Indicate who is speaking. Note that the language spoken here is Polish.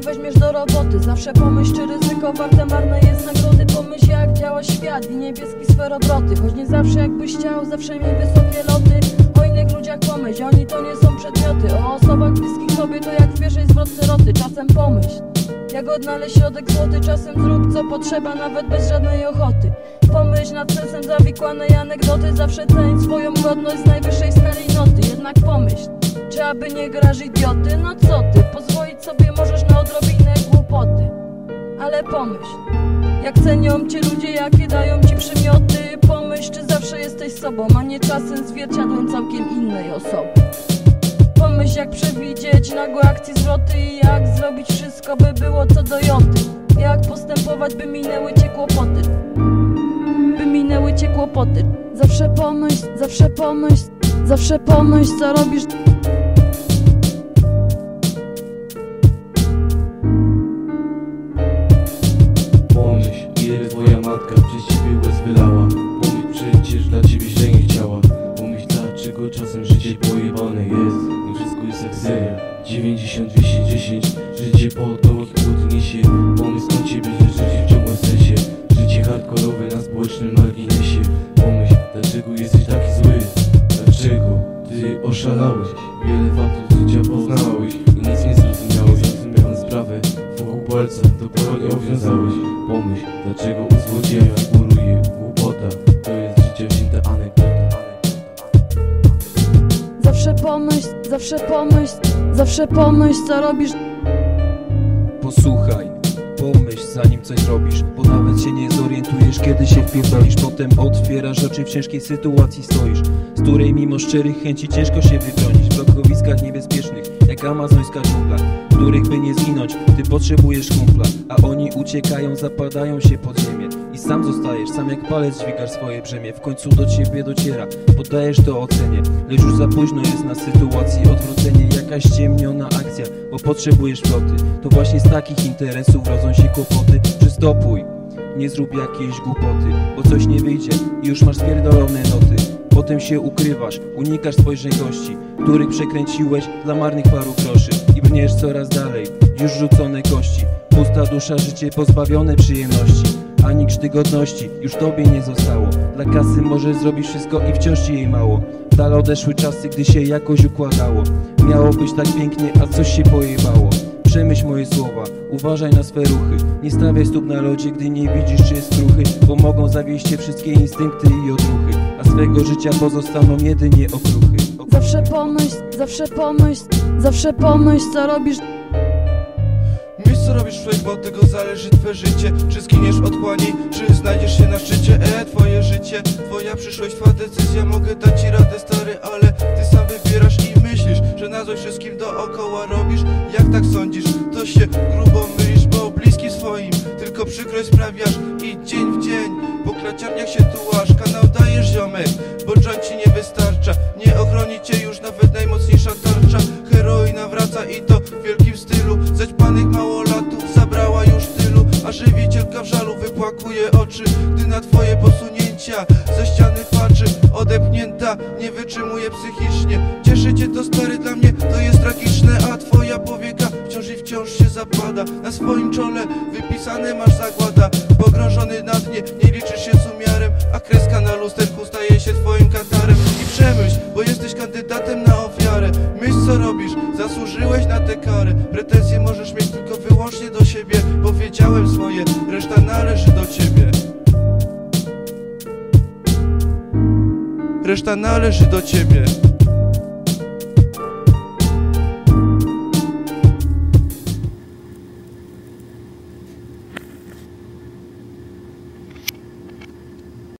Speaker 1: weźmiesz do roboty. Zawsze pomyśl, czy ryzyko warte marne jest nagrody. Pomyśl, jak działa świat i niebieski sferobroty Choć nie zawsze jakbyś chciał, zawsze miej wysokie loty. O innych ludziach pomyśl, oni to nie są przedmioty. O osobach bliskich sobie to jak w pierwszej zwrotce roty Czasem pomyśl jak odnaleźć środek złoty, czasem zrób co potrzeba, nawet bez żadnej ochoty. Pomyśl nad sensem zawikłanej anegdoty. Zawsze ceń swoją godność z najwyższej skali noty. Jednak pomyśl, aby nie grasz idioty? No co ty, pozwolić sobie możesz na odrobinę głupoty. Ale pomyśl, jak cenią cię ludzie, jakie dają ci przymioty? Pomyśl, czy zawsze jesteś sobą, a nie czasem zwierciadłem całkiem innej osoby Pomyśl jak przewidzieć nagłe akcje zwroty I jak zrobić wszystko by było co do joty. Jak postępować by minęły cię kłopoty? By minęły cię kłopoty. Zawsze pomyśl, zawsze pomyśl Zawsze pomyśl co robisz
Speaker 2: czasem życie pojebane jest. Nie wszystko jest jak seria 90, 210 Życie po dołach i podniesie
Speaker 1: zawsze pomyśl Zawsze pomyśl co robisz.
Speaker 3: Posłuchaj, pomyśl zanim coś zrobisz Bo nawet się nie zorientujesz kiedy się wpierdolisz. Potem otwierasz oczy w ciężkiej sytuacji stoisz Z której mimo szczerych chęci ciężko się wybronić. W blokowiskach niebezpiecznych jak amazońska dżungla Których by nie zginąć ty potrzebujesz kumpla A oni uciekają, zapadają się pod ziemię I sam zostajesz, sam jak palec dźwigasz swoje brzemię. W końcu do ciebie dociera, poddajesz to ocenie. Lecz już za późno jest na sytuacji odwrócenie. Jakaś ciemniona akcja, bo potrzebujesz floty. To właśnie z takich interesów rodzą się kłopoty. Przystopuj, nie zrób jakiejś głupoty Bo coś nie wyjdzie i już masz spierdolone noty. Potem się ukrywasz, unikasz spojrzeń gości Których przekręciłeś dla marnych paru groszy. I brniesz coraz dalej, już rzucone kości. Pusta dusza, życie pozbawione przyjemności Ani krzty godności już tobie nie zostało. Dla kasy możesz zrobić wszystko i wciąż ci jej mało. W odeszły czasy, gdy się jakoś układało. Miało być tak pięknie, a coś się pojebało. Przemyśl moje słowa, uważaj na swe ruchy. Nie stawiaj stóp na lodzie, gdy nie widzisz czy jest kruchy Bo mogą zawieść cię wszystkie instynkty i odruchy A swego życia pozostaną jedynie okruchy.
Speaker 1: Zawsze pomyśl, zawsze pomyśl Zawsze pomyśl co robisz
Speaker 4: Myśl co robisz człowiek, bo od tego zależy twoje życie. Czy zginiesz od chłani, czy znajdziesz się na szczycie? E, twoje życie, twoja przyszłość, twoja decyzja. Mogę dać ci radę stary, ale ty sam wybierasz i myślisz Że na złość wszystkim dookoła robisz. Jak tak sądzisz, to się grubo mylisz Bo bliski swoim tylko przykrość sprawiasz. I dzień w dzień po klaciarniach się tułasz Kanał dajesz ziomek, bo ci nie wystarcza. Nie ochroni cię już nawet najmocniejsza tarcza Nie wytrzymuje psychicznie. Cieszy cię to stary, dla mnie to jest tragiczne A twoja powieka wciąż i wciąż się zapada. Na swoim czole wypisane masz zagłada Pogrążony na dnie, nie liczysz się z umiarem A kreska na lusterku staje się twoim katarem. I przemyśl, bo jesteś kandydatem na ofiarę. Myśl co robisz, zasłużyłeś na tę karę. Pretensje możesz mieć tylko wyłącznie do siebie Powiedziałem swoje, reszta należy do ciebie Reszta należy do ciebie